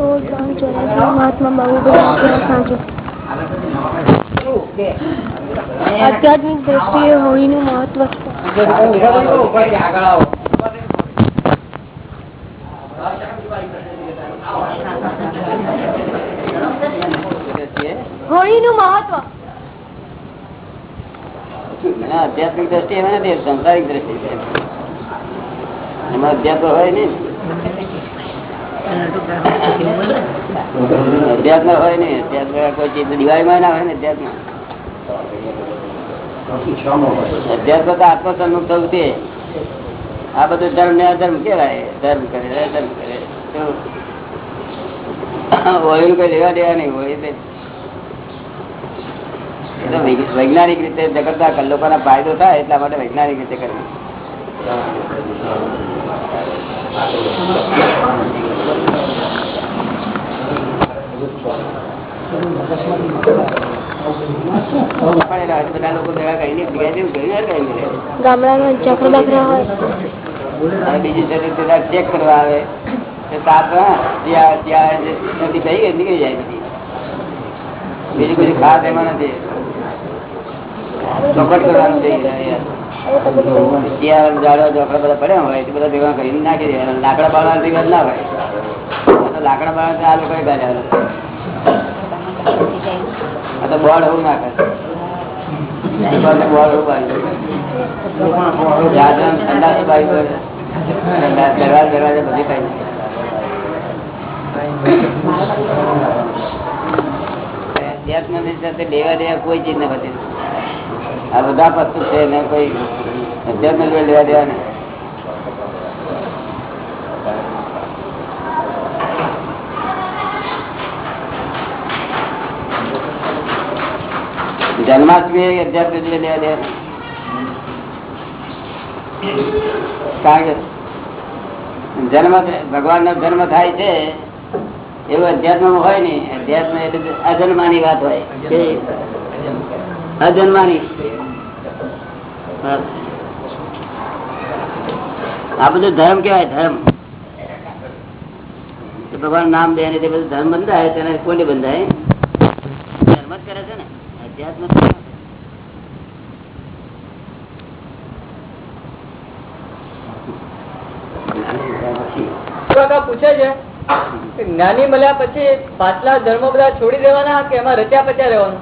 સોળ ત્રણ ચોરાસી મહાત્મા બાબુભાઈ આધ્યાત્મિક દ્રષ્ટિએ હોળીનું મહત્વ હોળીનું મહત્વ. આધ્યાત્મિક દ્રષ્ટિ એમાં નથી સંસારિક દ્રષ્ટિ છે. એમાં અધ્યાત્મ હોય ને અધ્યાત્મ હોય ને, અધ્યાત્મ કોઈ ચીજ દિવાળીમાં ના હોય ને અધ્યાત્મ. અધ્યાત્મ તો આત્મસન્મુખ થવું છે. આ બધું ધર્મ ને અધર્મ કેવાય ધર્મ કરે, અધર્મ કરે. હોળી કઈ લેવા દેવા નહીં તો વૈજ્ઞાનિક રીતે જગતના લોકોના ફાયદો થાય એટલા માટે વૈજ્ઞાનિક રીતે કરવું. ગામડામાં ચક્ર બકરા હોય. અને બીજી સાથે પેલા ચેક કરવા આવે. તો તાપ હા, જ્યાં જ્યાં જે નદી થઈ ગઈ નીકળી જાય બધી. બીજી કોઈ ખાસ એમાં નથી. ચોખટ કરવાનું થઈ જાય શિયાળામાં ઝાડવા ચોખડા બધા પડ્યા હોય તે બધા ભેગા કરીને નાખી દેવાના. લાકડા બાળવા ભેગા ના હોય. લાકડા બાળવા આ લોકો ગાડ્યા આ તો બોર્ડ એવું નાખે. બોર્ડ એવું કાઢી અધ્યાત્મની દેવા કોઈ ચીજ નથી. આ બધા પશુ છે ને કોઈ જોડે લેવા દેવા નહીં. જન્માષ્ટમી અધ્યાત્મ લેવા નહીં. કારણ જન્મ ભગવાન નો જન્મ થાય છે, એવું અધ્યાત્મ હોય ને અધ્યાત્મ એટલે અજન્માની વાત હોય. અજન્માની. આ બધું ધર્મ કેવાય ધર્મ. ભગવાન નામ દે તે બધું ધર્મ બંધાય તેને કોને બંધાય? ધર્મ જ કરે છે ને અધ્યાત્મ પૂછે છે કે જ્ઞાની મળ્યા પછી પાછલા ધર્મો બધા છોડી દેવાના કે એમાં રચ્યા પચ્યા રહેવાનું?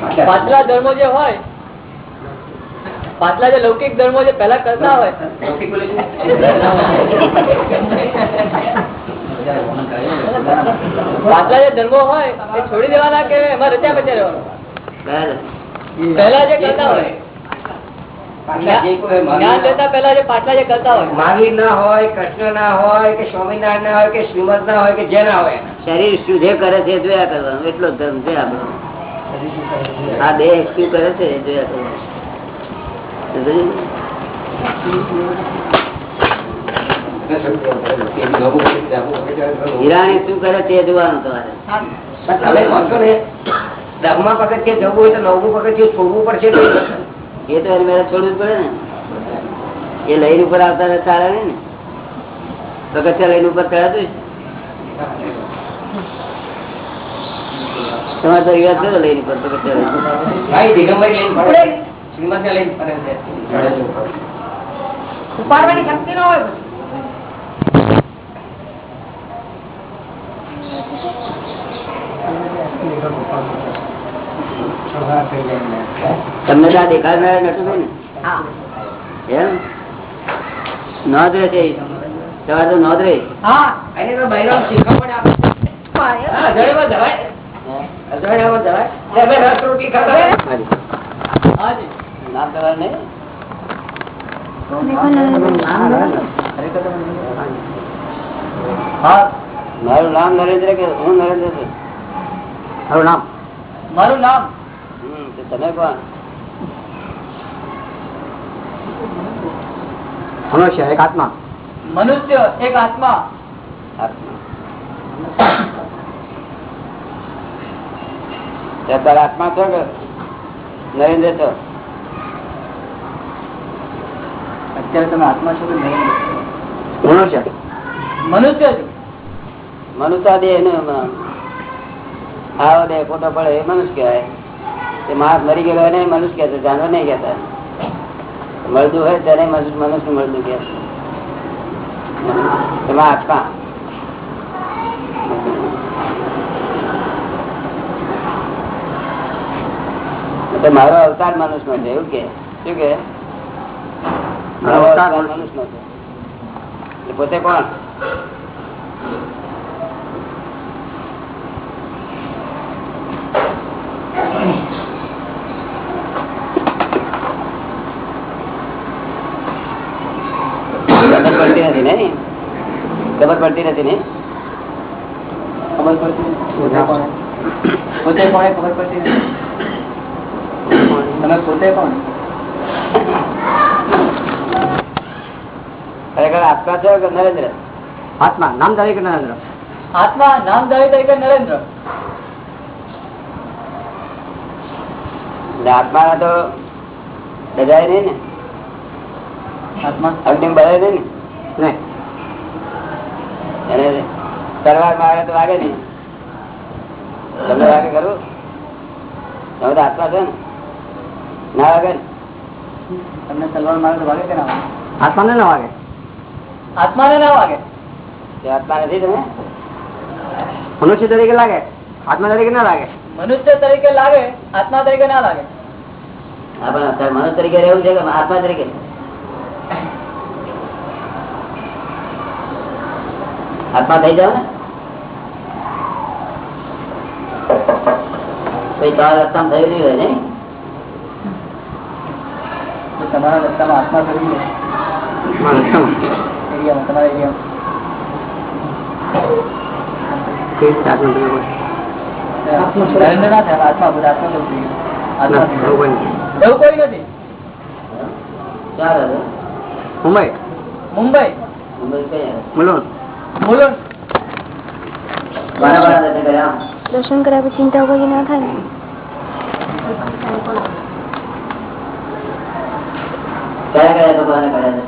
પાછલા ધર્મો જે હોય પાછલા જે લૌકિક ધર્મો જે પહેલા કરતા હોય. પાછલા જે ધર્મો હોય એ છોડી દેવાના કે એમાં રચ્યા પચ્યા રહેવાનું પેલા જે કરતા હોય. જ્ઞાન લેતા પહેલા જે પાછલા જે કરતા હોય. મહાવીર ના હોય કૃષ્ણ ના હોય કે સ્વામિનારાયણ ના હોય કે શ્રીમદ ના હોય કે જે ના હોય. શરીર શું જે કરે છે જોયા કરવાનું. એટલો ધર્મ છે આપણો. આ બે એક્ટિવ કરે છે જોયા હિરાણી શું કરે તે જોવાનું તમારે. પગથિયે જવું હોય તો નવમું પગથિયે છોડવું પડશે એ તો એને મેરે છોડવું પડે ને. એ લઈને ઉપર આવતા ચાલે ને. પગથિયા લઈને ઉપર ચડાતું તમારે પરિવાર કયો લઈને લઈને ભાઈ દિગંબરી લઈને ફરે. ને લઈને ફરે છે. ઉપાડવાની શક્તિ ન હોય તમને ત્યાં દેખાડનાર નતું ને? એમ? નોંધ રહે છે તમારે તો નોંધ રહી. હા. એને તો બહેરો શીખવા પડે આપણે. મારું નામ નરેન્દ્ર કે હું નરેન્દ્ર છું. મારું નામ. મારું નામ? તમે કોણ? મનુષ્ય એક આત્મા. મનુષ્ય એક આત્મા. આત્મા. અત્યારે આત્મા છો કે? નરેન્દ્ર છો? અત્યારે તમે આત્મા છો કે મનુષ્ય. મનુષ્ય મનુષ્ય દેહ ને આવો દે ખોટો પડે એ મનુષ્ય કહેવાય. તે માણસ મરી ગયેલો એને મનુષ્ય કહેતો જાનવર નહીં કહેતા. મળતું હોય ત્યારે મનુષ્ય મનુષ્ય મળતું કે એમાં આત્મા. તો મારો અવતાર મનુષ્ય નો છે એવું કે? શું કે? મારો અવતાર મનુષ્ય. નો છે. એટલે પોતે કોણ? ખબર પડતી નથી ને ખબર પડતી નથી ને? ખબર પડતી પોતે કોણ? પોતે કોણે ખબર પડતી નથી? તમે પોતે પણ ખરેખર આત્મા છો કે નરેન્દ્ર? આત્મા નામધારી કે નરેન્દ્ર? આત્મા નામધારી તરીકે નરેન્દ્ર. આત્મા તો ડજાય નહીં ને? આત્મા? અગ્નિ બધાય નહીં ને? એને તલવાર મારે તો વાગે નહીં. તમને વાગે ખરું? તમે તો આત્મા છે ને? ના વાગે? ને તમને તલવાર મારે તો વાગે કે ના વાગે? આત્માને ના વાગે. આત્માને ના વાગે? આત્મા નથી તમે? મનુષ્ય તરીકે લાગે આત્મા તરીકે ના લાગે. મનુષ્ય તરીકે લાગે આત્મા તરીકે ના લાગે. મનુષ્ય તરીકે રહેવું છે કે આત્મા તરીકે? આત્મા થઈ જાવ ને? કોઈ ચાર રસ્તા થયું નહીં હોય નહીં તો તમારા રસ્તામાં આત્મા કરી દે એરિયામાં તમારા એરિયામાં નરેન્દ્ર ના થાય આત્મા બધા આત્મા જવું જોઈએ આત્મા થઈ ગયું. રસ્તામાં આત્મા નથી. ગયો હવે મુંબઈ? દર્શન કર્યા પછી ચિંતા કોઈ ના થાય ને? કયા કયા ભગવાને કર્યા છે?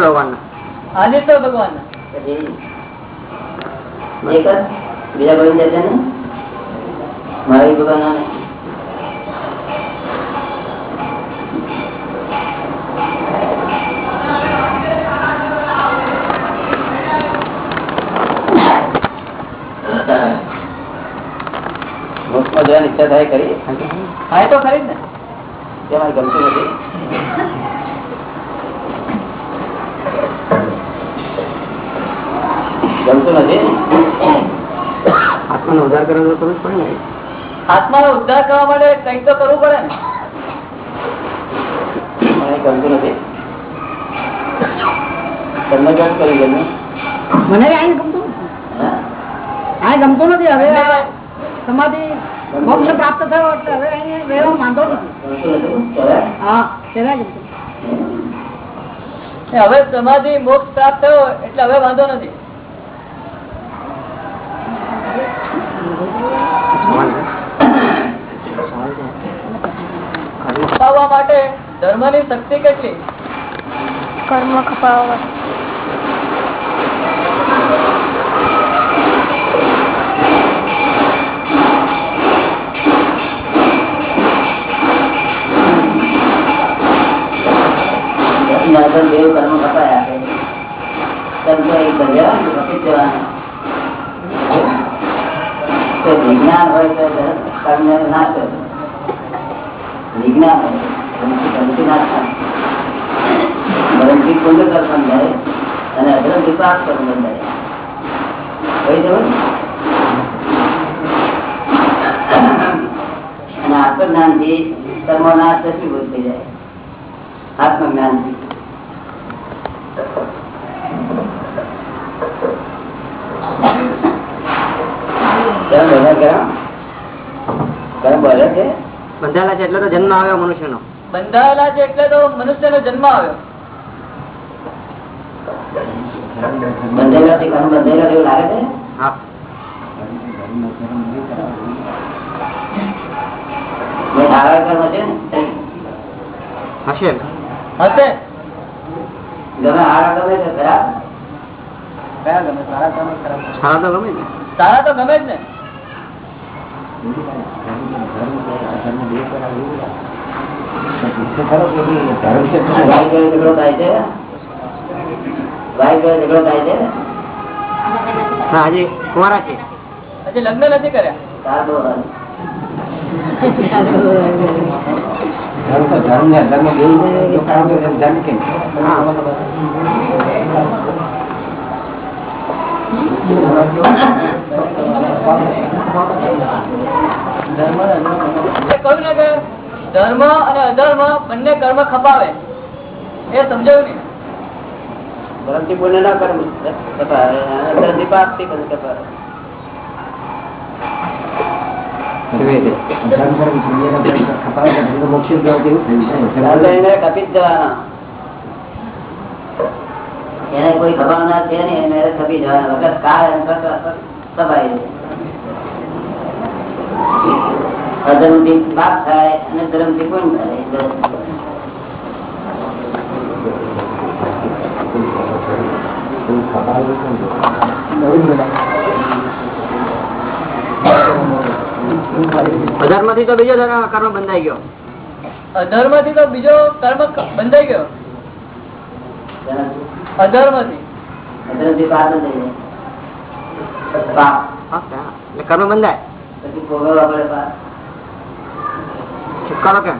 ભગવાન આદિત્ય ભગવાન બીજા કોઈ જશે ને મહાવીર ભગવાન મોક્ષમાં જવાની ઈચ્છા થાય કરી હા તો ખરી ને. તે મારી ગમતી નથી? ગમતું નથી? આત્માનો ઉદ્ધાર કરવાનો કરવું પડે ને આત્માનો ઉદ્ધાર કરવા માટે કંઈક તો કરવું પડે ને. મને ગમતું નથી. તમને કેમ કરી ગમ્યું મને અહીં ગમતું. અહીં ગમતું નથી. હવે સમાધિ મોક્ષ પ્રાપ્ત થયો એટલે હવે અહીં રહેવા માંગતો નથી? હા. હવે સમાધિ મોક્ષ પ્રાપ્ત થયો એટલે હવે વાંધો નથી. માટે ધર્મની શક્તિ કેટલી? કર્મ ખપાવવા નરસન દેવ કર્મ કપાયા. તો વિજ્ઞાન હોય તો કર્મ ના કરે. વિજ્ઞાન હોય ના થાય. કર્મથી પુણ્ય કર્મ બંધાય અને અધર્મથી પાપ કર્મ બંધાય હોય જવું અને આત્મજ્ઞાનથી કર્મો નાશ થઈ જાય. આત્મજ્ઞાનથી કેમ બોલે કેમ? કેમ બોલે છે બંધાયેલા છે એટલે તો જન્મ આવ્યો મનુષ્યનો. બંધાયેલા છે એટલે તો મનુષ્યનો જન્મ આવ્યો. બંધેલાથી કર્મ બંધેલા જેવું લાગે છે? હા. મેં સારા કર્મ છે ને? હશે. હશે. ગમે હારા ગમે છે ખરા કયા ગમે? સારા ગમે ખરાબ ગમે? સારા તો ગમે ને. સારા તો ગમે જ ને. ભાઈ જોડે ઝઘડો સારું. એટલે કહ્યું ને કે ધર્મ અને અધર્મ બંને કર્મ ખપાવે એ સમજાયું નહીં ધર્મથી પુણ્ય ના કર્મ કપાય. અને થી પાપથી બધું કપાય. એને કોઈ ખપાવનાર છે નહીં એને કપી જવાના વગર કાળ જાય. અધર્મથી પાપ થાય અને ધર્મથી પુણ્ય થાય એટલે અઢારમાંથી તો બીજો કર્મ બંધાઈ ગયો. અધર્મથી તો બીજો કર્મ બંધાઈ ગયો. અધર્મથી કર્મ બંધાય. છુટકારો કેમ?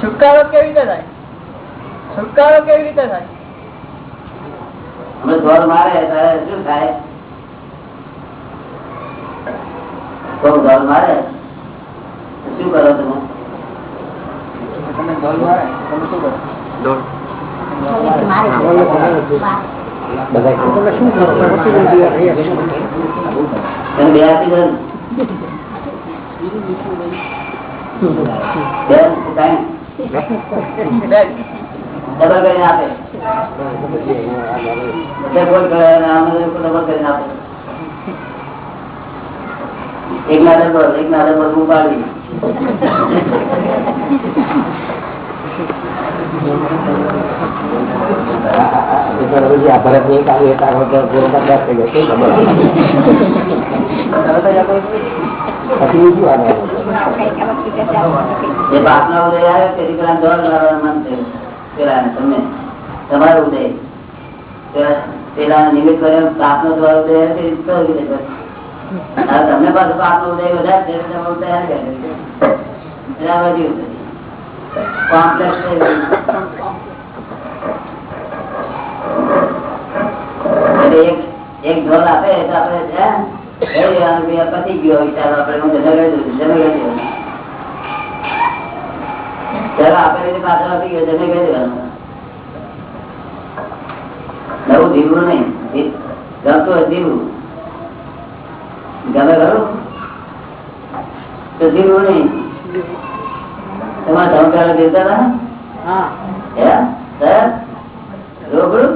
છુટકારો કેવી રીતે થાય? છુટકારો કેવી રીતે થાય? મારે શું થાય તો દોર મારે તો શું કરો તમે તમે ઢોલ મારે તમે શું કરો દોડ તમે બે આપી દો ને. બે કાંઈ બે ડબલ કરીને આપે. કરે ડબલ કરીને આપે એક ના ડબલ એક ના ડબલ ઉપાડી જે બાપના ઉદય આવે તે નાદર દોડ એક નાદર થયું પેલાને તમને, તમારો ઉદય. પેલા- નિમિત્ત કર્યો પ્રાર્થના દ્વારા ઉદય તમને પાછું બાપનો ઉદય વધારે ગયો. થઈ ગયું. એક ઢોલ આપે તો આપડે પતી ગયો વિચાર આપણે હું જમે ગઈ દઉં, જમે ગઈ દઉં. ત્યારે આપે રીતે પાછળ આપી ગયો જમે ગઈ દેવાનું નવું જીવવું નહીં ગમતું જીવવું ગમે ખરું તો નહીં? તમારા ધમકારા દેતા. હતા રોકડું?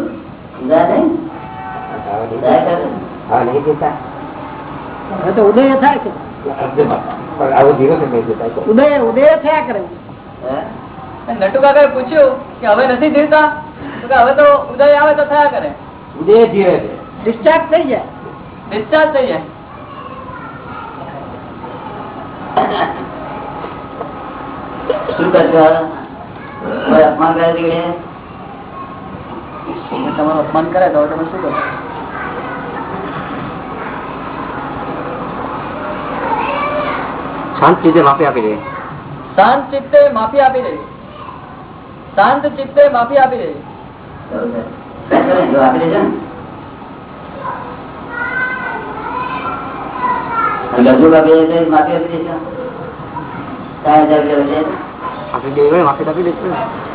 ઉદય થાય છે. ઉદય ઉદય થયા કરે હે? નટુ કાકાએ પૂછ્યું કે હવે નથી જીવતા? હવે તો ઉદય આવે તો થયા કરે. ડિસ્ચાર્જ થઈ જાય. ડિસ્ચાર્જ થઈ જાય. શું કરશો અપમાન કરે તમારું અપમાન કરે તો તમે શું કરો શાંત ચિત્તે માફી આપી દે. શાંત ચિત્તે માફી આપી દે. શાંત ચિત્તે માફી આપી દે. આપી દેજો ને હજાર રૂપિયા લઈ જાય. આપી દેવી હોય માફી તો આપી દેશે ને.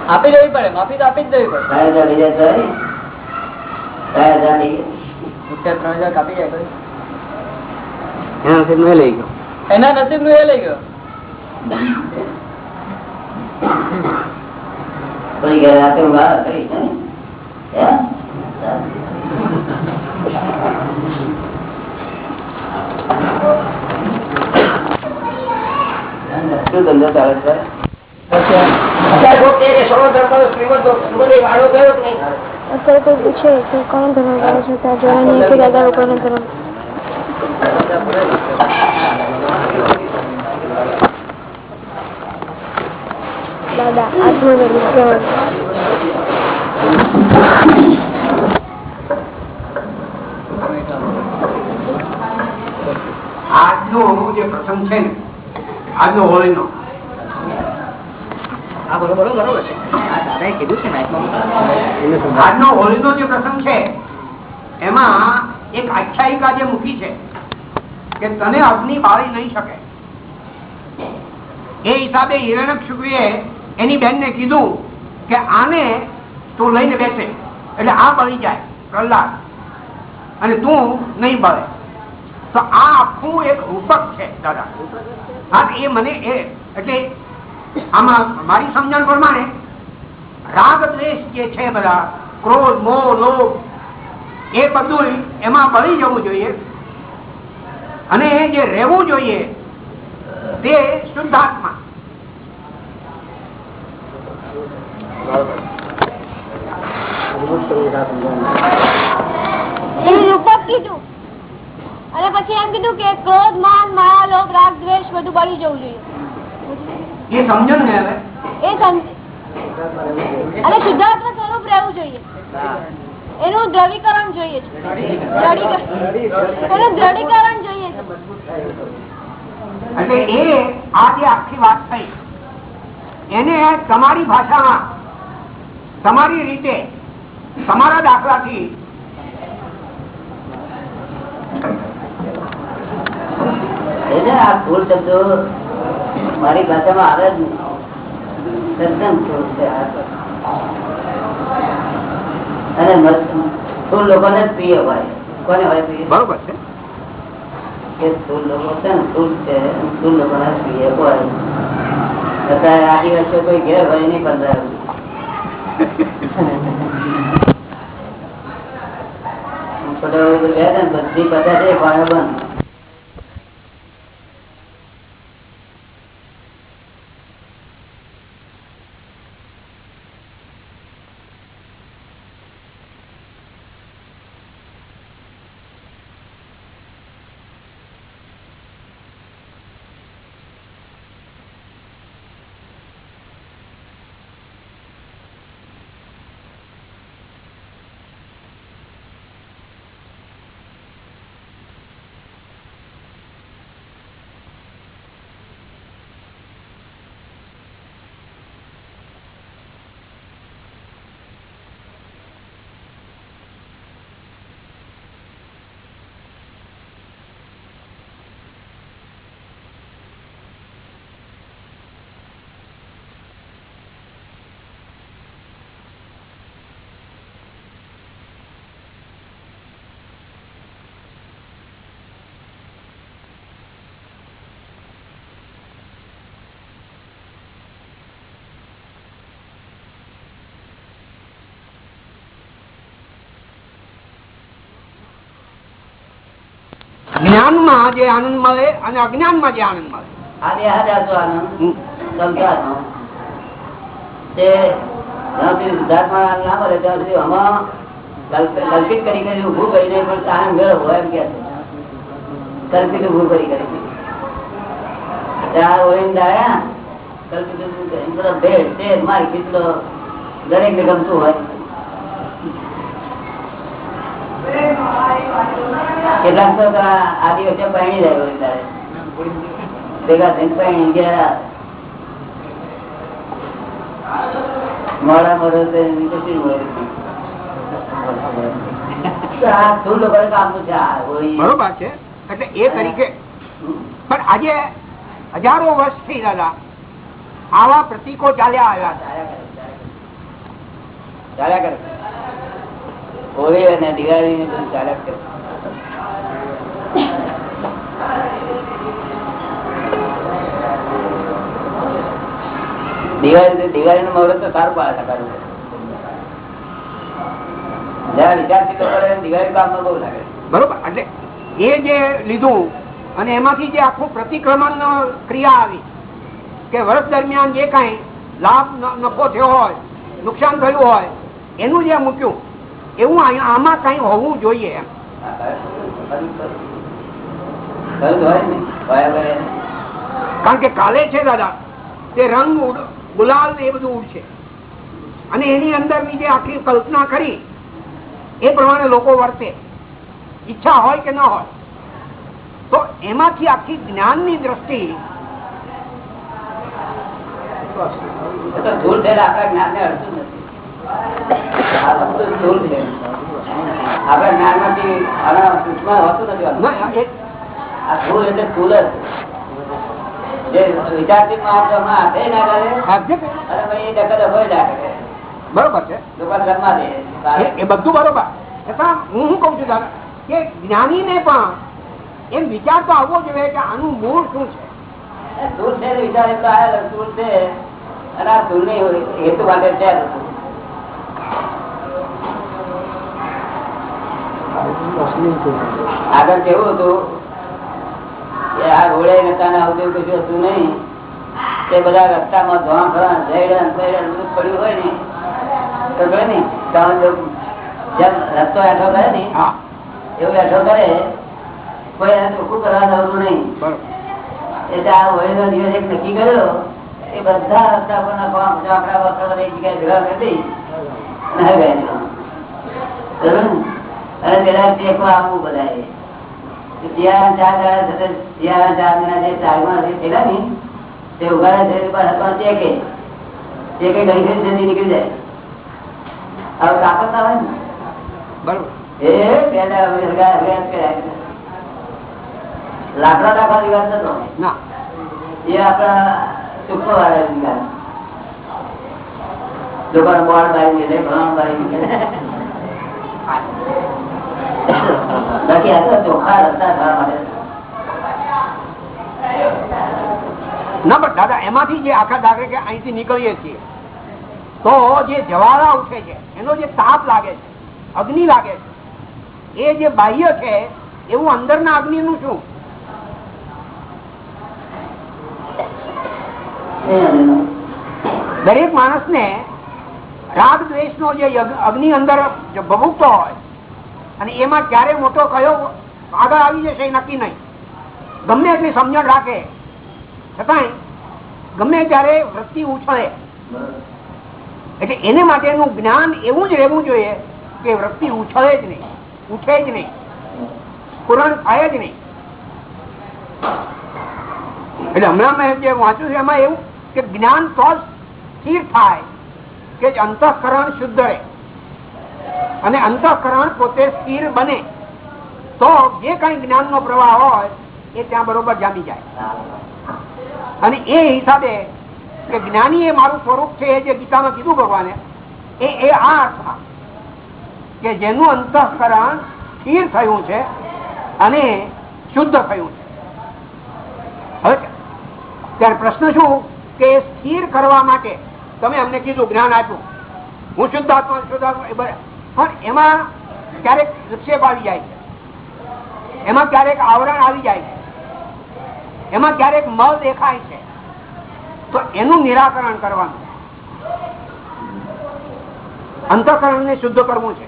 આપી દેવી પડે. માફી તો આપી જ દેવી પડે. એના નસીબનું એ લઈ ગયો. એના નસીબનું એ લઈ ગયો? રાતે ઊંઘ કરી છે? શું ધંધો ચાલે છે? અત્યારે કોઈ કહે કે સર્વ ધર્મ પૂછે કે છો? ત્યાં નહીં કે દાદા લોકોનો ધર્મ? દાદા આત્મધર્મ આજનો જે પ્રસંગ છે ને આજનો હોળી નો આજનો હોળીનો જે પ્રસંગ છે એમાં એક આખ્યાયિકા જે મૂકી છે કે તને અગ્નિ બાળી નહીં શકે. એ હિસાબે હિરણ્યક્ષુએ એની બેનને કીધું કે આને તું લઈને બેસે. એટલે આ બળી જાય પ્રહલાદ. અને તું નહીં બળે. તો આ આખું એક રૂપક છે દાદા. હા એ મને એ એટલે આમાં મારી સમજણ પ્રમાણે રાગ દ્વેષ જે છે બધા ક્રોધ મોહ લોભ એ બધું એમાં બળી જવું જોઈએ. અને જે રહેવું જોઈએ તે શુદ્ધાત્મા. રૂપક કીધું. અને પછી એમ કીધું કે ક્રોધ માન માયા લોભ રાગ દ્વેષ બધું બળી જવું જોઈએ. એ સમજો ને હવે એ સમજ અને શુદ્ધાત્મા સ્વરૂપ રહેવું જોઈએ. એનું દ્રવીકરણ જોઈએ છે. એનું દ્રઢીકરણ જોઈએ છે. એટલે એ આ જે આખી વાત થઈ એને તમારી ભાષામાં તમારી રીતે તમારા દાખલાથી ફૂલ શબ્દો મારી ભાષામાં આવે જ નહીં. તદ્દન ફૂલ છે અને ફૂલ લોકોને જ પ્રિય હોય. કોને હોય પ્રિય? બરોબર છે. કે ફૂલ લોકો છે ને ફૂલ છે ફૂલ લોકોને પ્રિય હોય. અત્યારે આદિવાસીઓ કોઈ ઘેર હોય નહીં પંદર છોટા બધી બધા છે વાળા બંધ જ્ઞાનમાં જે આનંદ મળે અને અજ્ઞાનમાં જે આનંદ મળે. આદે હાથ આનંદ સંસારનો. તે જ્યાં સુધી શુદ્ધાત્મા આનંદ ના મળે ત્યાં સુધી આમાં કલ્પિત કરી કરી ઉભું કરીને પણ આનંદ મેળવવો એમ કે કલ્પિત ઊભું કરી કરી. ત્યાં ઓળીને આવ્યા કલ્પિત કરીને પેલો ભેળ તે મારી કેટલો દરેક ને ગમતું હોય. કેટલાક તો પાણી જાય ઓળી તારે. ભેગા થઈને પાણી ગયા મોડા મોડો? આ છે? બરોબર છે. એટલે એ તરીકે પણ આજે હજારો વર્ષથી દાદા આવા પ્રતીકો ચાલ્યા આવ્યા ચાલ્યા કરે ચાલ્યા કરે. હોળી અને દિવાળી ચાલ્યા કરે. દિવાળી દિવાળી નું મુહૂર્ત તો સારું પાડે ટકાનું જરા વિચારથી તો કરે દિવાળી કામમાં બહુ લાગે બરોબર એટલે એ જે લીધું અને એમાંથી જે આખું પ્રતિક્રમણ ક્રિયા આવી કે વર્ષ દરમિયાન જે કાંઈ લાભ નફો થયો હોય નુકસાન થયું હોય એનું જે મૂક્યું એવું આમાં કઈ હોવું જોઈએ એમ ખરું હોય ને હોય વગર એ. કારણ કે કાલે છે દાદા તે રંગ ગુલાલ એ બધું ઉડશે. અને એની અંદરની જે આખી કલ્પના કરી એ પ્રમાણે લોકો વર્તે. ઈચ્છા હોય કે ન હોય. તો એમાંથી આખી જ્ઞાનની દ્રષ્ટિ આપણા જ્ઞાનને નથી. આપણા જ્ઞાનમાંથી આના સૂક્ષ્મ હોતું આ ધૂળ એટલે ધૂળ જ. જે વિચારથી મહાત્મામાં હાથે ના બરોબર છે. એ- બધું બરોબર. હું શું કઉ છું દાદા? કે પણ એમ વિચાર તો આવવો જોઈએ કે આનું મૂળ શું છે? એ છે વિચાર એટલો આવેલો ધૂળ છે. અને આ ધૂળની હેતુ માટે છે આગળ કેવું હતું? આ રોડે નતા ને આવું તેવું કશું હતું નહીં. તે બધા રસ્તામાં ધોવા ફરવા જઈડન પૈડન બધું પડ્યું હોય ને. તો ખબર ને જેમ રસ્તો એઠો કરે ને એવું એઠો કરે કોઈ એને ચોખ્ખું કરવા જવાનું નહીં. એટલે આ હોળીનો દિવસ એક નક્કી કર્યો એ બધા રસ્તા પરના ગામ ઝાંખરા વાંખરા એક જગ્યાએ ભેગા કરી દઈ અને હવે ગયા? અને પેલા બધાએ. શિયાળા ચાર દાડા થતા શિયાળા ચાર મહિના જે ચારમાં જે થયેલા ને તે ઉઘાડા છે પાછા તો ટેકે ટેકે ઘણી ઘણી જલ્દી નીકળી જાય. હવે તાકાત આવે ને? બરોબર. એ બે દાડા કર્યા. લાકડા નતો. એ આપણા સુખ વાળા વિજ્ઞાન લોકોને બોર્ડ બારી નીકળે ભણ બારી નીકળે. બાકી આ ચોખ્ખા રસ્તા થવા માટે. ના, પણ દાદા, એમાંથી જે આખા દાખલે કે અહીંથી નીકળીએ છીએ, તો જે જવાળા ઉઠે છે, એનો જે તાપ લાગે છે, અગ્નિ લાગે છે, એ જે બાહ્ય છે, એવું અંદરના અગ્નિ નું શું? દરેક માણસને રાગ દ્વેષ નો જે અગ્નિ અંદર ભભૂકતો હોય અને એમાં ક્યારે મોટો કયો આગળ આવી જશે નક્કી નહીં. ગમે એટલી સમજણ રાખે. છતાંય, ગમે ત્યારે વૃત્તિ ઉછળે. એટલે એને માટેનું જ્ઞાન એવું જ રહેવું જોઈએ કે વૃત્તિ ઉછળે જ નહીં, ઉઠે જ નહીં, પૂરણ થાય જ નહીં. એટલે હમણાં મેં જે વાંચ્યું છે એમાં એવું કે જ્ઞાન તો સ્થિર થાય, કે અંતઃકરણ શુદ્ધ રહે. અને અંતઃકરણ પોતે સ્થિર બને. તો જે કઈ જ્ઞાન નો પ્રવાહ હોય, એ ત્યાં બરોબર જામી જાય. અને એ હિસાબે કે જ્ઞાની એ મારું સ્વરૂપ છે, એ જે ગીતામાં કીધું ભગવાને, એ એ આ અર્થમાં કે જેનું અંતઃકરણ સ્થિર થયું છે અને શુદ્ધ થયું છે. ત્યારે પ્રશ્ન શું? કે સ્થિર કરવા માટે, તમે અમને કીધું જ્ઞાન આપ્યું. હું શુદ્ધ આત્મા શુદ્ધ આત્મા. પણ એમાં ક્યારેક વિક્ષેપ આવી જાય છે. એમાં ક્યારેક આવરણ આવી જાય છે. એમાં ક્યારેક મળ દેખાય છે. તો એનું નિરાકરણ કરવાનું અંતઃકરણ ને શુદ્ધ કરવું છે.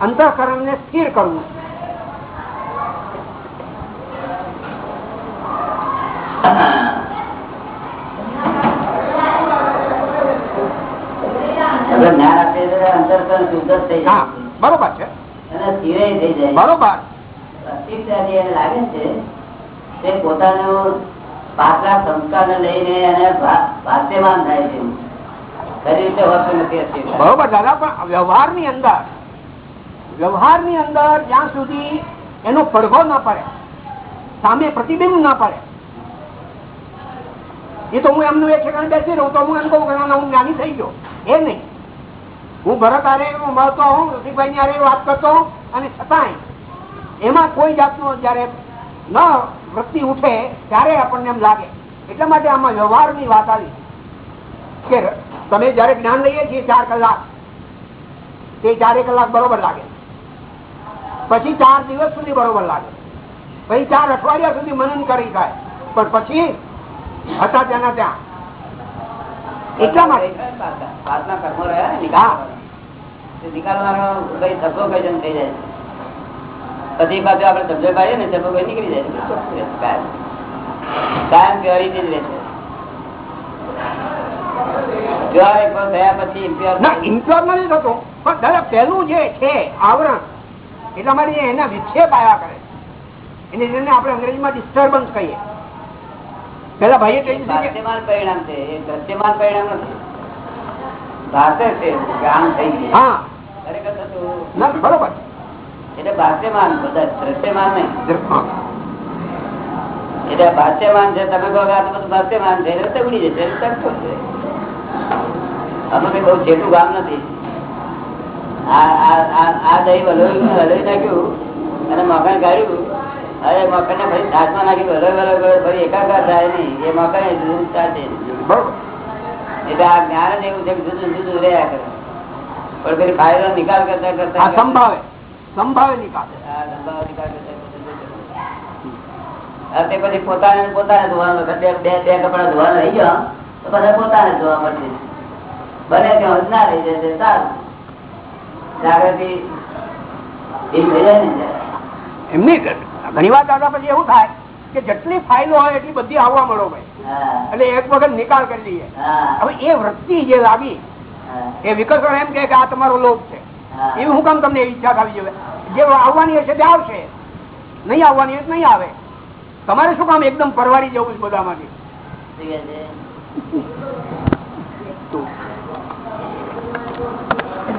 અંતઃકરણ ને સ્થિર કરવું છે આપણે જ્ઞાન આપીએ એટલે અંતરકરણ શુદ્ધ જ થઈ હા જાય બરોબર છે. અને સ્થિરે થઈ જાય. બરોબર. અસ્તિત્વ જે એને લાગે છે તે પોતાનું પાછલા સંસ્કારને લઈને એને ભાષ્યમાન થાય છે. ખરી રીતે હોતું નથી અસ્તિત્વ. બરોબર દાદા પણ વ્યવહારની અંદર વ્યવહારની અંદર જ્યાં સુધી એનો પડઘો ના પડે સામે પ્રતિબિંબ ના પડે એ તો હું એમનું એક ઠેકાણે બેસી રહું તો હું એમ કહું કે હું જ્ઞાની થઈ ગયો. એ નહીં. હું ભરત આરે મળતો હું ઋષિભાઈ આરે વાત કરતો હું અને છતાંય એમાં કોઈ જાતનો જયારે ન વૃત્તિ ઉઠે ત્યારે આપણને એમ લાગે. એટલા માટે આમાં વ્યવહારની વાત આવી. કે તમે જયારે જ્ઞાન લઈએ છીએ ચાર કલાક, તે ચારે કલાક બરોબર લાગે. પછી ચાર દિવસ સુધી બરોબર લાગે. પછી ચાર અઠવાડિયા સુધી મનન કરી થાય. પણ પછી હતા ત્યાંના ત્યાં. એટલા માટે? કર્મો રહ્યા ને. નિકાલવાનો કઈ ધક્કો કઈ થઈ જાય. પછી પાછું આપડે શબ્દ પાડીએ ને ધક્કો કઈ નીકળી જાય. કાયમ. કાયમ પ્યોરિટી જ રહે છે. પ્યોર એક વાર થયા પછી impure ના ઇમ્પ્યોર નથી થતું. પણ દાદા પહેલું જે છે આવરણ એટલા માટે એના વિક્ષેપ આવ્યા કરે. એને જેને આપણે અંગ્રેજીમાં ડિસ્ટર્બન્સ કહીએ. પેલા ભાઈએ પરિણામ છે. એ દ્રશ્યમાન પરિણામ નથી. ભાષે છે જ્ઞાન થઈ ગયું. હા. ખરેખર થતું ના બરોબર. એટલે ભાષ્યમાન બધા દ્રશ્યમાન નહીં. એટલે ભાષ્યમાન છે તમે કહો કે આ બધું ભાષ્યમાન છે. એટલે ઉડી જશે એટલે છે અમે કઈ બહુ છેટું ગામ નથી. આ- દહીં હલવી નાખ્યું અને મકાન કાઢ્યું. અરે મકાન ને ફરી છાસમાં હલવી ફરી એકાકાર થાય નહીં. એ મકાન એ જુદું ચાલશે એટલે આ જ્ઞાન જ એવું છે કે જુદું જુદું રહ્યા કરે. પણ ફરી ફાયદો નિકાલ કરતા કરતા સંભાવે. સંભાવે નિકાલ. કરતા તે પછી પોતાને પોતાને ધોવાનું. બે બે કપડા ધોવાના રહી ગયા તો બધા પોતાને ધોવા મળશે બને ત્યાં ના રહી જશે સારું. જાગૃતિ એ થઈ જાય ને. એમની ઘણી વાર દાદા પછી એવું થાય કે જેટલી ફાઇલો હોય એટલી બધી આવવા મળો ભાઈ. એટલે એક વખત નિકાલ કરી દઈએ હવે એ વૃત્તિ જે લાગી એ વિકસણ એમ કે આ તમારો લોભ છે. એવી હું કામ તમને ઈચ્છા થવી જોઈએ. જે આવવાની હશે તે આવશે. નહીં આવવાની હશે નહીં આવે. તમારે શું કામ એકદમ પરવારી જવું છે બધામાંથી માટે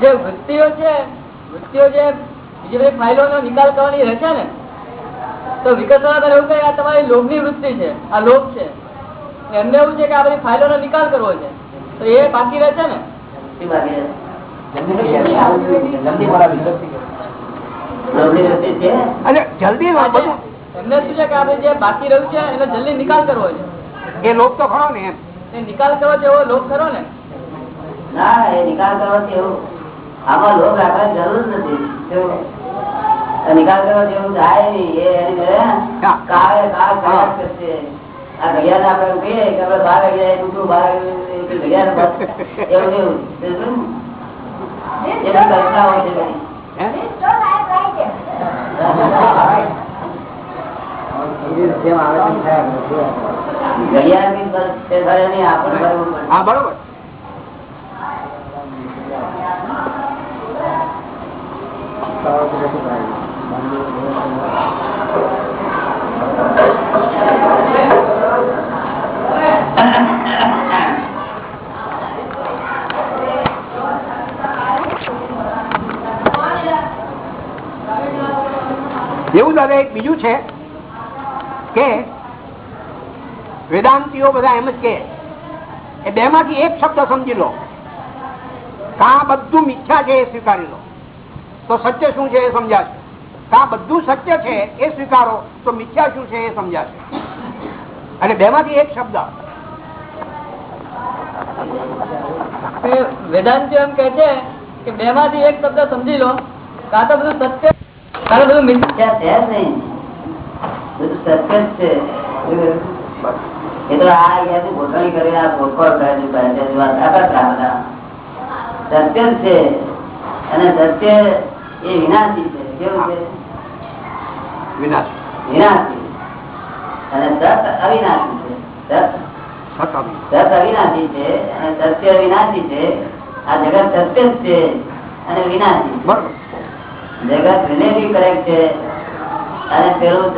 જે વૃત્તિઓ છે વૃત્તિઓ જે બીજી બધી ફાઇલો નો નિકાલ કરવાની રહેશે ને? તો વિકસવાના એવું કહે આ તમારી લોભની વૃત્તિ છે આ લોભ છે. એમને એવું છે કે આ બધી ફાઇલો નિકાલ કરવો છે. તો એ બાકી રહે છે ને? જલ્દી આ જે- બધું એમને શું છે કે આપણે જે બાકી રહ્યું છે એનો જલ્દી નિકાલ કરવો છે. એ લોભ તો ખરો ને એ નિકાલ કરવો છે એવો લોભ ખરો ને? ના એ નિકાલ કરવાથી એવું. આમાં લોભ રાખવાની જરૂર નથી. નિકાલ કરવા જેવું થાય નહીં એ એની ઘરે હા. કાળે કાળ કર્યા કરશે. આ ઘડિયાળને આપણે કહીએ કે આપણે બાર વાગ્યા ટૂંકું બાર વાગ્યા એટલે ઘડિયાળ એવું એવું. તે શું? એ છે. ઘડિયાળ બી બસ નહીં આપણે હા બરોબર. દાદા એક બીજું છે? કે વેદાંતિઓ બધા એમ જ કે એ બે માંથી એક શબ્દ સમજી લો. કા બધું મિથ્યા છે એ સ્વીકારી લો. તો સત્ય શું છે એ સમજાશે. કા બધું સત્ય છે એ સ્વીકારો તો મિથ્યા શું છે એ સમજાશે. અને બે માંથી એક શબ્દ. કે વેદાંતિઓ એમ કે છે કે બે માંથી એક શબ્દ સમજી લો કાં તો બધું સત્ય કાં તો બધું મિથ્યા. ત્યાં છે જ નહીં. જ છે. એ તો આ અહીંયાથી ગોઠવણી કરી આ ગોઠવણ કરે છે છે. સત્ય છે. અને સત્ય એ વિનાશી છે. કેવું છે? વિનાશ. વિનાશી. અને સત અવિનાશી છે. સત અવિનાશી. છે. અને સત્ય વિનાશી છે. આ જગત સત્ય છે અને વિનાશી જગત રિલેટિવ કરેક્ટ છે. અને પેલું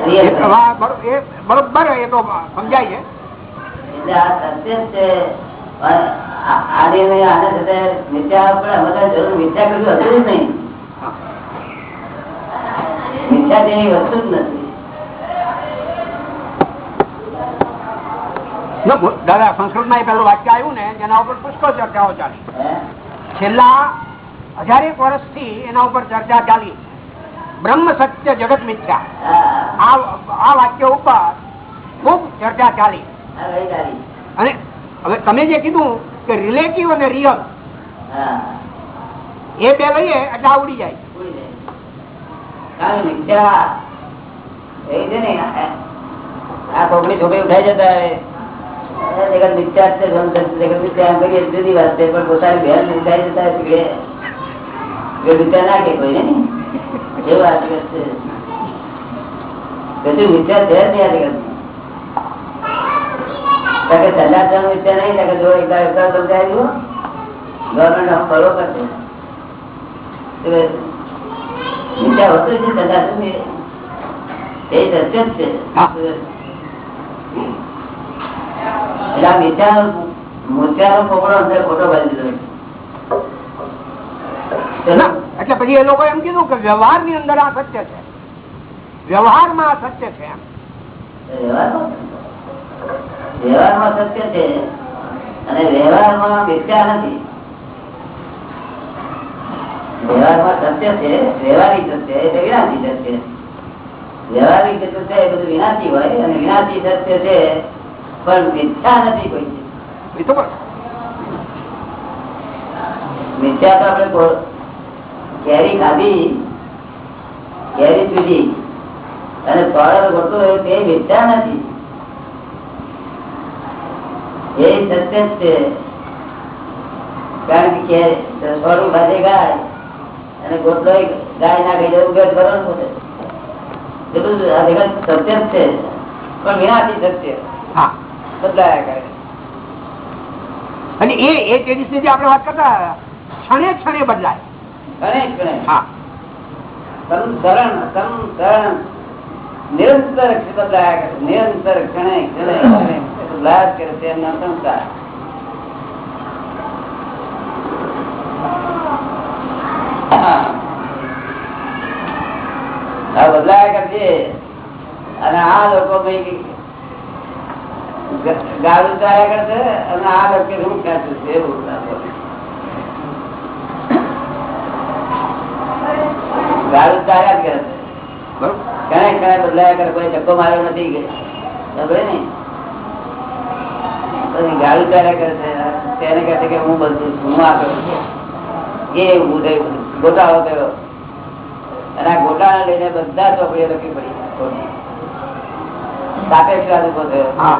એ રિયલ એ બરોબર એ તો સમજાય છે. એટલે આ સત્ય છે પણ આને સાથે મિથ્યા પણ અમે જરૂર મિથ્યા કર્યું હતું જ નહીં. મિથ્યા જેવી વસ્તુ જ નથી. દાદા સંસ્કૃતમાં પેલું વાક્ય આવ્યું ને એના ઉપર પુષ્કળ ચર્ચાઓ ચાલી છેલ્લા હજારેક વર્ષથી એના ઉપર ચર્ચા ચાલી બ્રહ્મ સત્ય જગત મિથ્યા. આ વાક્ય ઉપર ખૂબ ચર્ચા ચાલી. અને હવે તમે જે કીધું કે રિલેટિવ અને રિયલ એ બે લઈએ એટલે આવડી જાય. પોતાની બેન ઉઠાઈ જતા હોય શીખડે એ વિચાર ના કે કોઈ નહીં એવું આ જગત છે? પછી વિચાર છે નહીં આ જગત કારણ કે વિચાર નહીં કે જો એકદા સમજાય જુઓ ગવર્મેન્ટ આમ ફોલો કરશે. વિચાર હોતો જ સંદાસ એ. સત્ય જ છે. એટલે આ વિચાર મોતિયાનો અંદર ખોટો બાજી દીધો ના, એટલે પછી એ લોકો એમ કીધું કે વ્યવહારની અંદર આ સત્ય છે. વ્યવહારમાં આ સત્ય છે એમ. વ્યવહારમાં સત્ય છે અને વ્યવહારમાં મિથ્યા નથી. વ્યવહારમાં સત્ય છે વ્યવહારિક સત્ય એટલે વિનાશી સત્ય વ્યવહારિક સત્ય એ બધું વિનાશી હોય અને વિનાશી સત્ય છે પણ મિથ્યા નથી કોઈ. મિથ્યા તો આપણે કેરી ખાધી કેરી પીધી અને ફળ ગોતો તે મિથ્યા નથી. એ સત્ય જ છે. કારણ કે સ્વરૂપ ખાતે ગાય અને ગોટલો ગાય ના ખાઈ ગેસ ભરવાનું પોતે. એ બધું સત્ય જ છે. પણ વિનાશી સત્ય. હા. બદલાયા કરે. અને એ એ જે આપણે વાત કરતા ક્ષણે ક્ષણે બદલાય. ગણેશ ગણેશ. હા. સંસરણ સંસરણ નિરંતર બદલાયા નિરંતર ક્ષણે ક્ષણે ક્ષણે બદલાયા જ કરે છે એમના સંસ્કાર આ બદલાયા કરશે અને આ લોકો ભાઈ ગાડું ચાલ્યા કરશે અને આ લોકો શું ખેંચે છે? એવું. ગાળું ચાલ્યા જ કરે છે. ઘણા ઘણા બદલાયા કરે કોઈ ધક્કો માર્યો નથી ખબર ને ગાળું ચાલ્યા કરે છે. તેને કહે છે કે હું બધું હું આ કરું છું. એ ઊભું ગોટાળો કર્યો અને આ ગોટાળા લઈને બધા ચોપડીઓ લખી પડી. સાપેક્ષવાદ ઊભો થયો. હા.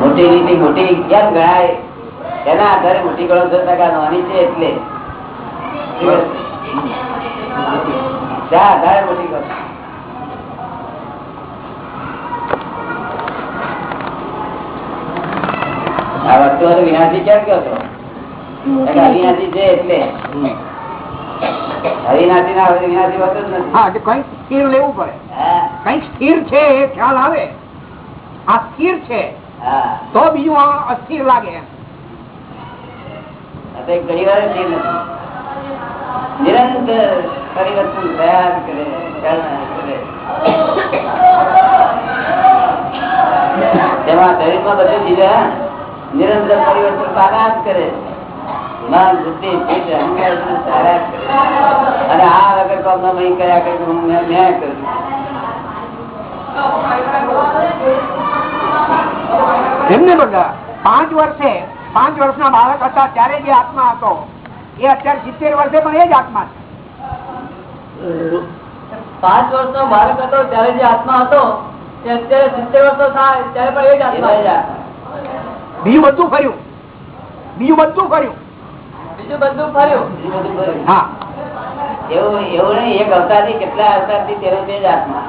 મોટી રીતે મોટી કેમ ગણાય. એના આધારે મોટી ગણો છો ટકા નાની છે એટલે. ત્યાં આધારે મોટી ગણો આ વસ્તુ વિનાશી કેમ કયો છો? અવિનાશી છે એટલે. અવિનાશી ના વિનાશી વસ્તુ જ નથી. હા એટલે સ્થિર લેવું પડે. કંઈક સ્થિર છે એ ખ્યાલ આવે. આ સ્થિર છે. તો બીજું અસ્થિર લાગે એમ. નિરંતર પરિવર્તન થયા જ કરે. મન, બુદ્ધિ, ચિત્ત કરે. અને આ વગર કોમનો નહીં કર્યા કરે હું મેં ન્યાય કરું એમને બધા પાંચ વર્ષે પાંચ વર્ષના બાળક હતા ત્યારે જે આત્મા હતો એ અત્યારે સિત્તેર વર્ષે પણ એ જ આત્મા છે. પાંચ વર્ષનો બાળક હતો ત્યારે જે આત્મા હતો અત્યારે સિત્તેર વર્ષો થાય ત્યારે પણ એ જ આત્મા. બીજું બધું ફર્યું. બીજું બધું ફર્યું. બીજું બધું ફર્યું? કર્યું. હા. એવું એવું નહીં એક અવતારથી કેટલા અવતારથી તેનો તે જ આત્મા.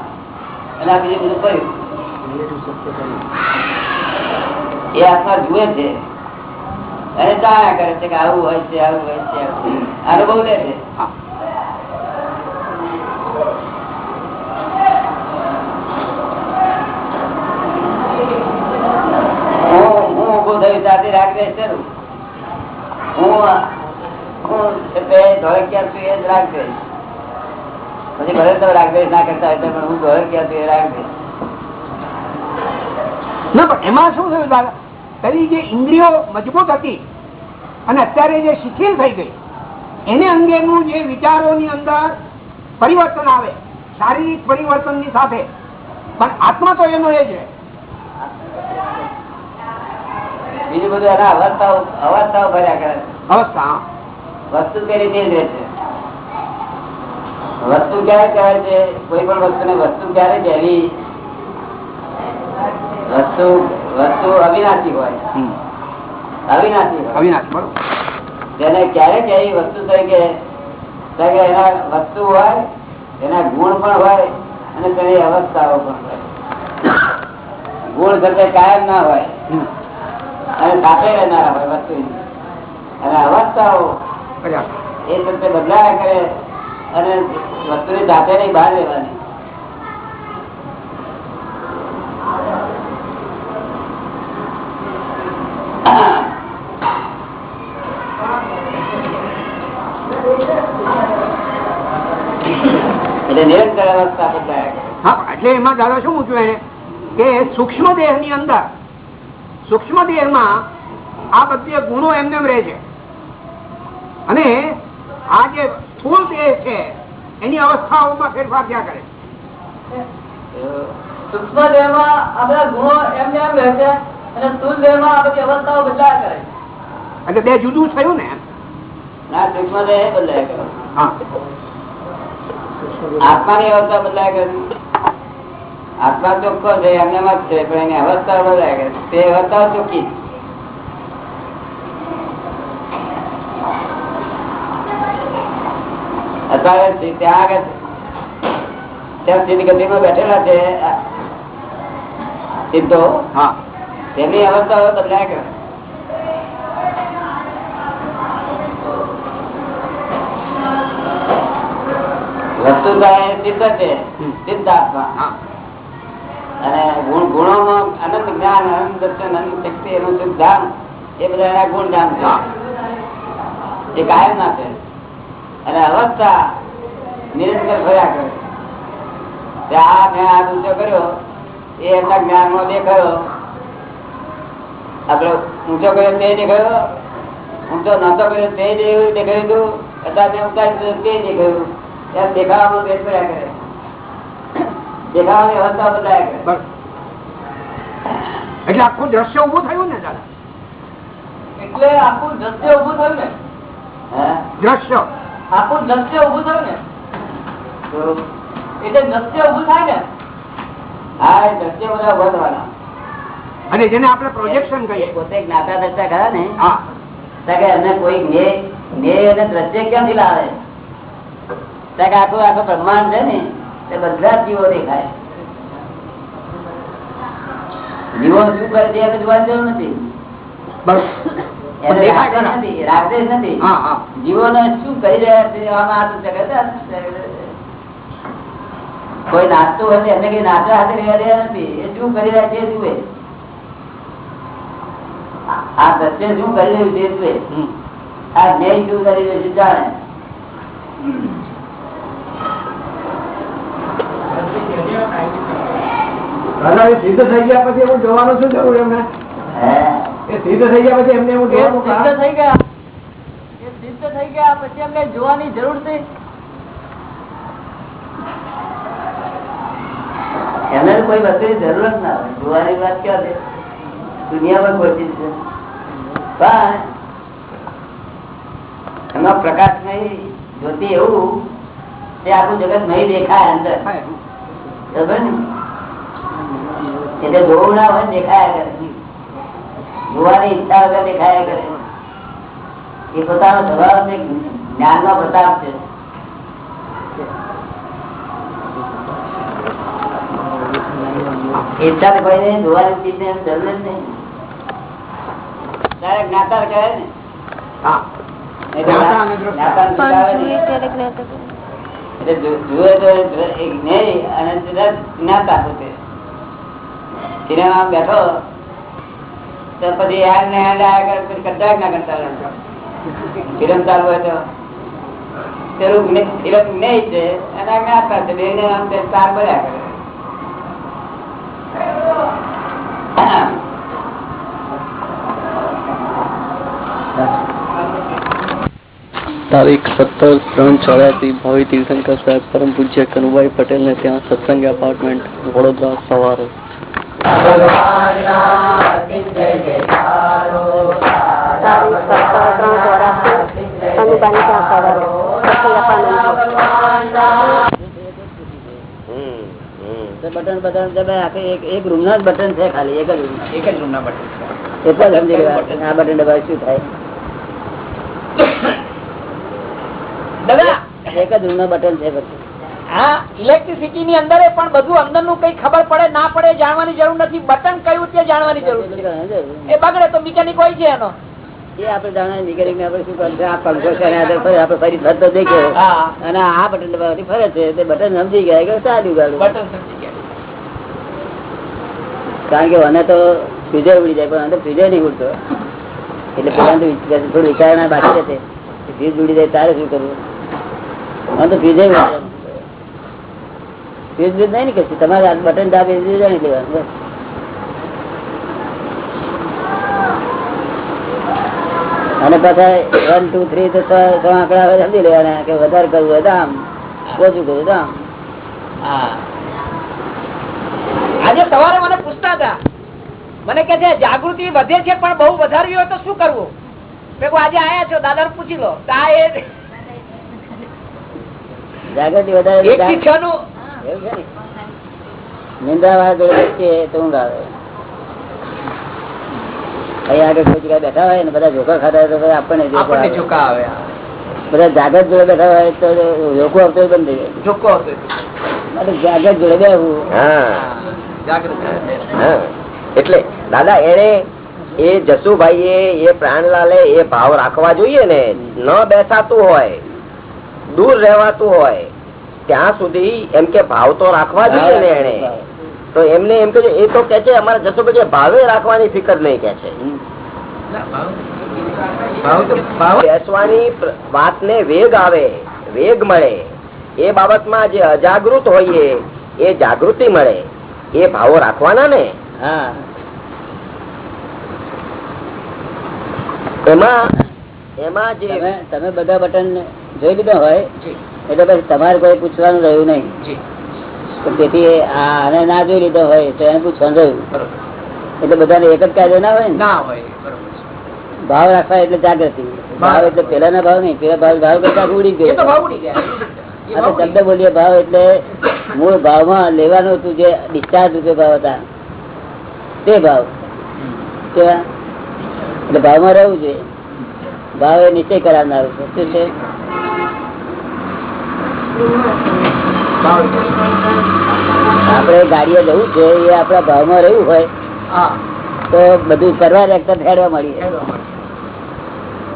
અને આ બીજું બધું કર્યું એ આત્મા જુએ છે. અને ચાયા કરે છે કે આવું હોય છે આવું હોય છે. અનુભવ લે છે. પછી ભલે તો રાગ દેશ ના કરતા હોય પણ હું ધોળકિયા છું એ રાગ દઈશ એમાં શું થયું દાદા જે ઇન્દ્રિયો મજબૂત હતી અને અત્યારે જે શિથિલ થઈ ગઈ એને અંગેનું જે વિચારોની અંદર પરિવર્તન આવે શારીરિક પરિવર્તનની સાથે પણ આત્મા તો એનો એ છે બીજું બધું એના અવસ્થાઓ અવસ્થાઓ ભર્યા કરે અવસ્થા વસ્તુ કઈ રીતે જ રહે છે? વસ્તુ ક્યારે કહેવાય છે? કોઈ પણ વસ્તુને વસ્તુ ક્યારે કહેવી? વસ્તુ વસ્તુ અવિનાશી હોય. અવિનાશી અવિનાશ બરોબર. જેને ક્યારેક એવી વસ્તુ તરીકે એના વસ્તુ હોય એના ગુણ પણ હોય અને તેની અવસ્થાઓ પણ હોય. ગુણ સાથે કાયમ ના હોય. અને સાથે રહેનારા હોય વસ્તુ અને અવસ્થાઓ એ સાથે બદલાયા કરે અને વસ્તુની સાથે નહીં બહાર રહેવાની એટલે નિરંતર અવસ્થા બદલાયા કરે હા એટલે એમાં દાદા શું મૂક્યું એને? કે સૂક્ષ્મ દેહની અંદર સૂક્ષ્મ દેહમાં આ બધી ગુણો એમને રહે છે. અને આ જે સ્થૂળ દેહ છે એની અવસ્થાઓમાં ફેરફાર ક્યાં કરે સૂક્ષ્મ દેહમાં આ બધા ગુણો એમને એમ રહે છે અને સ્થૂલ દેહમાં આ બધી અવસ્થાઓ બદલાયા કરે એટલે બે જુદું થયું ને ના સૂક્ષ્મ દેહ બદલાયા કરે આત્માની અવસ્થા બદલાય કરે આત્મા ચોખ્ખો છે એમને જ છે પણ એની અવસ્થા બદલાય કરે તે અવસ્થા ચોખ્ખી અત્યારે ત્યાં આગળ ત્યાં સીધી ગતિમાં બેઠેલા છે. હા. તેમની અવસ્થા બદલાય કરે વસ્તુ તો એ સિદ્ધ છે હમ. અને ગુણ ગુણોમાં અનંત જ્ઞાન, અનંત દર્શન, અનંત શક્તિ એનું ધામ, એ બધા એના ગુણ ધામ છે. એ કાયમ ના છે. અને અવસ્થા નિરંતર ફર્યા કરે આ મેં આ ઊંચો કર્યો, એ એમના જ્ઞાનમાં દેખાયો. આપડે ઊંચો કર્યો તે દેખાયો, ઊંચો નતો કર્યો તે દેખાયું હતું અત્યારે મેં ઉતારી તે દેખાયું. ત્યાં દેખાવામાં ભેદ કર્યા કરે દેખાવાની અવસ્થા બદલાયા કરે બસ એટલે આખું દ્રશ્ય ઉભું થયું ને દાદા? એટલે આખું દ્રશ્ય ઉભું થયું ને? દ્રશ્ય. આખું દ્રશ્ય ઉભું થયું ને? એટલે દ્રશ્ય ઉભું થાય ને? હા દ્રશ્ય બધા વધવાના અને જેને આપણે પ્રોજેક્શન કહીએ. પોતે જ્ઞાતા દ્રષ્ટા ખરા ને? હા. કે એમને કોઈ જ્ઞેય અને દ્રશ્ય ક્યાંથી લાવે? આખું આખું બ્રહ્માંડ છે ને? તે બધા જીવો દેખાય. જીવો શું કરે છે એને જોવાની જરૂર નથી. રાગદેશ શું કરી રહ્યા છે. કોઈ નાચતું તો એમને કઈ નાચવા હાથે રહ્યા રહ્યા નથી. એ શું કરી રહ્યા છે એ જુએ. આ સત્ય શું કરી રહ્યું છે એ જુએ. આ જ્ઞેય શું કરી રહ્યું છે જાણે. દાદા એ સિદ્ધ થઈ ગયા પછી એવું જોવાનું શું જરૂર એમને? એ સિદ્ધ થઈ ગયા પછી એમને એવું જોવાનું સિદ્ધ થઈ ગયા. એ સિદ્ધ થઈ ગયા પછી એમને જોવાની જરૂર છે? એમને કોઈ વસ્તુની જરૂર જ ના હોય. જોવાની વાત ક્યાં છે? દુનિયામાં કોઈ ચીજ છે? પણ એમાં પ્રકાશ નહીં જ્યોતિ એવું તે આખું જગત નહીં દેખાય અંદર. એટલે જોવું ના હોય દેખાયા કરે જોવાની ઈચ્છા વગર દેખાયા કરે. એ પોતાનો સ્વભાવ છે જ્ઞાન નો પ્રતાપ છે. ઈચ્છા તો કોઈ જોવાની ચીજ ને જરૂર જ નહીં. જ્ઞાતા કહે ને? હા. જ્ઞાતા જ્ઞાતા. એટલે જુએ તો અને જ્ઞાતા પોતે સિનેમા બેઠો, તો પછી યાદ ને યાદ આવ્યા કરે કંટાળ ના કરતા ફિલ્મ ચાલુ હોય તો. પેલું ફિલ્મ જ્ઞેય છે, અને જ્ઞાતા છે બે આમ તે તાર બળ્યા કરે. તારીખ સત્તર ત્રણ ચોર્યાસી ભાવિ તીર્થંકર સાહેબ પરમ પૂજ્ય કનુભાઈ પટેલ ને ત્યાં સત્સંગ એપાર્ટમેન્ટ વડોદરા સવારે. તારીખ સત્તર ત્રણ ચોરાસી કનુભાઈ ત્યાં સવારે પછી અપાનું બટન બટન દબાય આખે એક એક રૂમ ના જ બટન છે ખાલી એક જ રૂમ એક જ રૂમના બટન એટલા જ સમજી ગયા આ બટન દબાવે શું થાય દાદા એક જ રૂમ બટન છે બધું. હા ઇલેક્ટ્રિસિટી ની અંદર પણ બધું અંદરનું કઈ ખબર પડે ના પડે જાણવાની જરૂર નથી. બટન કયું તે જાણવાની જરૂર એ બગડે તો મિકેનિક હોય છે એનો. એ આપણે જાણે મિકેનિક ને આપણે શું કરશે આ પંખો છે અને આ ફરે આપણે ફરી ફરતો દેખ્યો. અને આ બટન દબાવવાથી ફરે છે તે બટન સમજી ગયા કે ચાલ્યું ગાડું બટન સમજી ગયા. કારણ કે મને તો ફ્યુઝર ઉડી જાય પણ મને તો નહીં ઉડતો. એટલે પેલા થોડું વિચારણા બાકી રહેશે. ફ્યુઝ ઉડી જાય તારે શું કરવું? જાય નહીં કશું તમારે બટન દાબે એ અને પાછા વન ટુ થ્રી તો છ આંકડા સમજી લેવાના કે વધારે કરવું હોય આમ, ઓછું કરવું આમ. આજે સવારે મને પૂછતા હતા. મને કે છે, જાગૃતિ વધે છે, પણ બહુ વધારવી હોય તો શું કરવું? આજે આયા છો દાદા પૂછી લો. આ એ જાગૃતિ વધારે નિંદ્રા વાળા જોડે તો ઊંઘ આવે. અહીંયા આગળ કોઈ જગ્યાએ બેઠા હોય ને બધા ઝોકા ખાતા હોય તો આપણને. ઝોકા આવે. બધા જાગૃત જોડે બેઠા હોય તો ઝોકો આવતો બંધ થઈ જાય. ઝોકો આવતો માટે જાગૃત જોડે બેવું હા. એટલે દાદા એને એ જસુભાઈ એ પ્રાણલાલે એ ભાવ રાખવા જોઈએ ને? ન બેસાતું હોય. દૂર રહેવાતું હોય ત્યાં સુધી એમ કે ભાવ તો રાખવા જોઈએ ને એને તો એમને એમ કે એ તો કે છે અમારા જસુભાઈ ભાવે રાખવાની ફિકર નહીં કે છે. બેસવાની વાત ને વેગ આવે વેગ મળે. એ બાબતમાં જે અજાગૃત હોઈએ એ જાગૃતિ મળે. એ ભાવો રાખવાના ને. હા. એમાં એમાં જે તમે તમે બધા બટન જોઈ લીધો હોય એટલે પછી તમારે કોઈ પૂછવાનું રહ્યું નહીં. તેથી આને ના જોઈ લીધો હોય તો એને પૂછવાનું રહ્યું. એટલે બધાને એક જ કાયદો ના હોય ના? હોય ભાવ રાખવા એટલે જાગૃતિ. ભાવ. એટલે પેલાના ભાવ નહીં પેલા ભાવ ભાવ કરતા ઉડી ગયો. શબ્દ બોલીએ ભાવ એટલે મૂળ ભાવમાં લેવાનું હતું જે ડિસ્ચાર્જ રૂપે ભાવ હતા. તે ભાવ. કેવા? એટલે ભાવમાં રહેવું જોઈએ. ભાવ એ નિશ્ચય કરાવનારું છે. શું છે? આપડે ગાડીએ જવું છે એ આપણા ભાવમાં રહ્યું હોય તો બધું કરવા રહેતા ફેરવા મળીએ.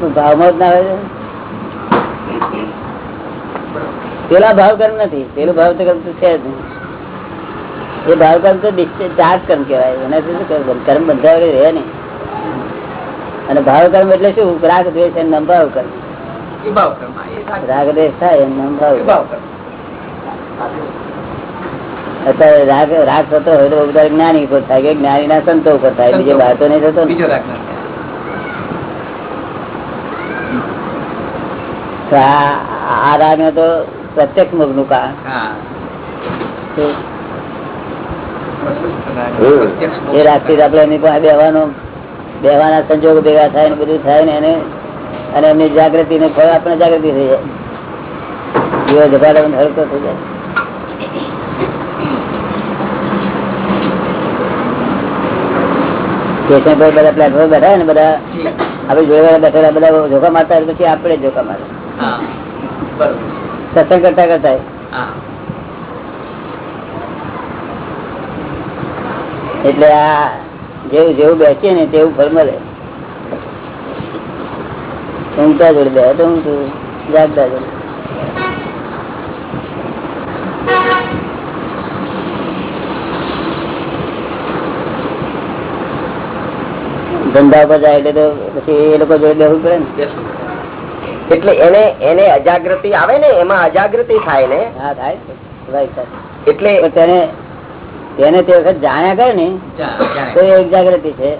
તો ભાવમાં જ ના હોય પેલા ભાવ કર્મ નથી પેલું ભાવ તો કર્મ તો છે જ નહીં. એ ભાવ કર્મ તો ચાર્જ કર્મ કહેવાય. એનાથી શું કર્મ? બંધાવે રહે નહીં. અને ભાવ કર્મ એટલે શું? રાગ દ્વેષ એનું નામ ભાવ કર્મ. રાગ દ્વેષ થાય એનું નામ ભાવ એ કર્મ. ભાવ કર્મ. અત્યારે રાગ રાગ થતો હોય તો બધા જ્ઞાની ઉપર થાય કે જ્ઞાની ના સંતો ઉપર થાય. બીજો બહાર તો નહીં થતો આ રાગ તો પ્રત્યક્ષ મુખનું. પ્રત્યક્ષ એ રાગથી આપડે એની પાસે બેહવાનો. બેહવાના સંજોગ ભેગા થાય ને બધું થાય ને એને અને એમની જાગૃતિ ને ફળ આપણે જાગૃતિ થઈ જાય. જીવો ઝપાટા હલકો થઈ જાય. સ્ટેશન બધા પ્લેટફોર્મ બેઠા ને બધા જી. જોડે બેઠેલા બધા મારતા પછી આપણે જ જોકા મારે સત્સંગ કરતા કરતા. એટલે આ જેવું જેવું બેસીએ ને તેવું ફળ મળે. ઊંઘતા જોડે બે તો હું જાગતા જોડે. ધંધા પર જાય એટલે તો પછી એ લોકો જોડે બેસવું પડે ને. એટલે એને એને અજાગૃતિ આવે ને એમાં અજાગૃતિ થાય ને? હા થાય. એટલે તેને તેને તે વખત જાણ્યા કરે ને તો એ એક જાગૃતિ છે.